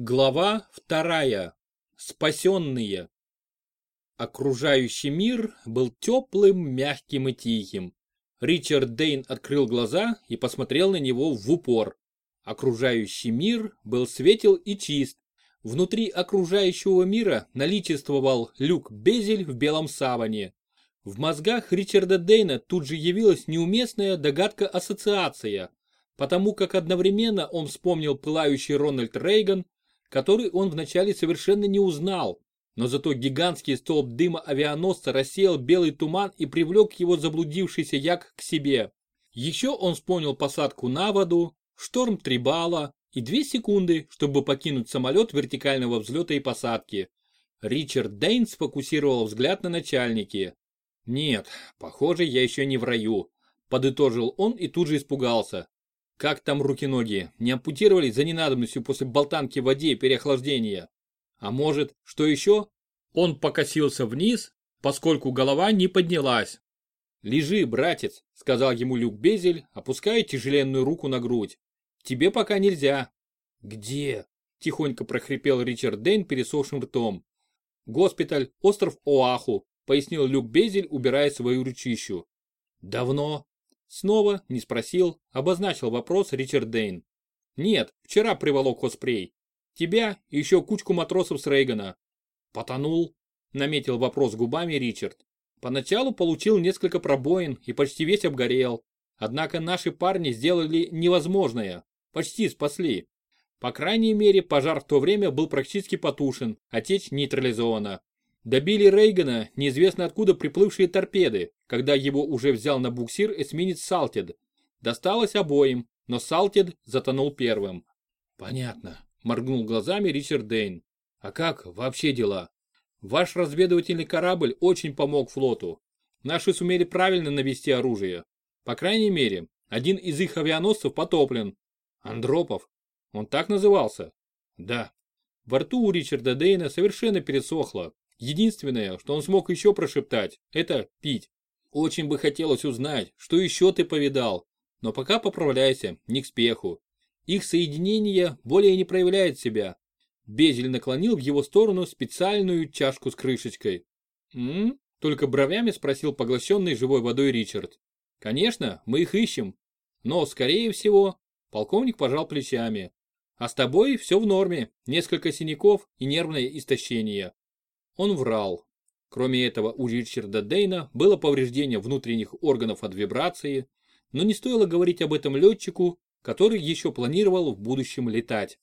Глава вторая. Спасенные. Окружающий мир был теплым, мягким и тихим. Ричард Дейн открыл глаза и посмотрел на него в упор. Окружающий мир был светел и чист. Внутри окружающего мира наличествовал Люк Безель в белом саване. В мозгах Ричарда Дейна тут же явилась неуместная догадка-ассоциация, потому как одновременно он вспомнил пылающий Рональд Рейган, который он вначале совершенно не узнал, но зато гигантский столб дыма авианосца рассеял белый туман и привлек его заблудившийся як к себе. Еще он вспомнил посадку на воду, шторм Трибала и две секунды, чтобы покинуть самолет вертикального взлета и посадки. Ричард Дейн сфокусировал взгляд на начальнике. «Нет, похоже, я еще не в раю», – подытожил он и тут же испугался. Как там руки-ноги? Не ампутировали за ненадобностью после болтанки в воде и переохлаждения? А может, что еще? Он покосился вниз, поскольку голова не поднялась. «Лежи, братец», — сказал ему Люк Безель, опуская тяжеленную руку на грудь. «Тебе пока нельзя». «Где?» — тихонько прохрипел Ричард Дейн пересохшим ртом. «Госпиталь, остров Оаху», — пояснил Люк Безель, убирая свою ручищу. «Давно?» Снова, не спросил, обозначил вопрос Ричард Дейн. Нет, вчера приволок хоспрей. Тебя и еще кучку матросов с Рейгана. Потонул, наметил вопрос губами Ричард. Поначалу получил несколько пробоин и почти весь обгорел. Однако наши парни сделали невозможное. Почти спасли. По крайней мере, пожар в то время был практически потушен, а течь нейтрализована. Добили Рейгана неизвестно откуда приплывшие торпеды, когда его уже взял на буксир эсминец Салтед. Досталось обоим, но Салтед затонул первым. Понятно, моргнул глазами Ричард Дейн. А как вообще дела? Ваш разведывательный корабль очень помог флоту. Наши сумели правильно навести оружие. По крайней мере, один из их авианосцев потоплен. Андропов. Он так назывался? Да. Во рту у Ричарда Дейна совершенно пересохло, Единственное, что он смог еще прошептать, это пить. Очень бы хотелось узнать, что еще ты повидал, но пока поправляйся, не к спеху. Их соединение более не проявляет себя. Безель наклонил в его сторону специальную чашку с крышечкой. «М?», только бровями спросил поглощенный живой водой Ричард. «Конечно, мы их ищем. Но, скорее всего...» Полковник пожал плечами. «А с тобой все в норме. Несколько синяков и нервное истощение. Он врал. Кроме этого, у Ричарда Дейна было повреждение внутренних органов от вибрации, но не стоило говорить об этом летчику, который еще планировал в будущем летать.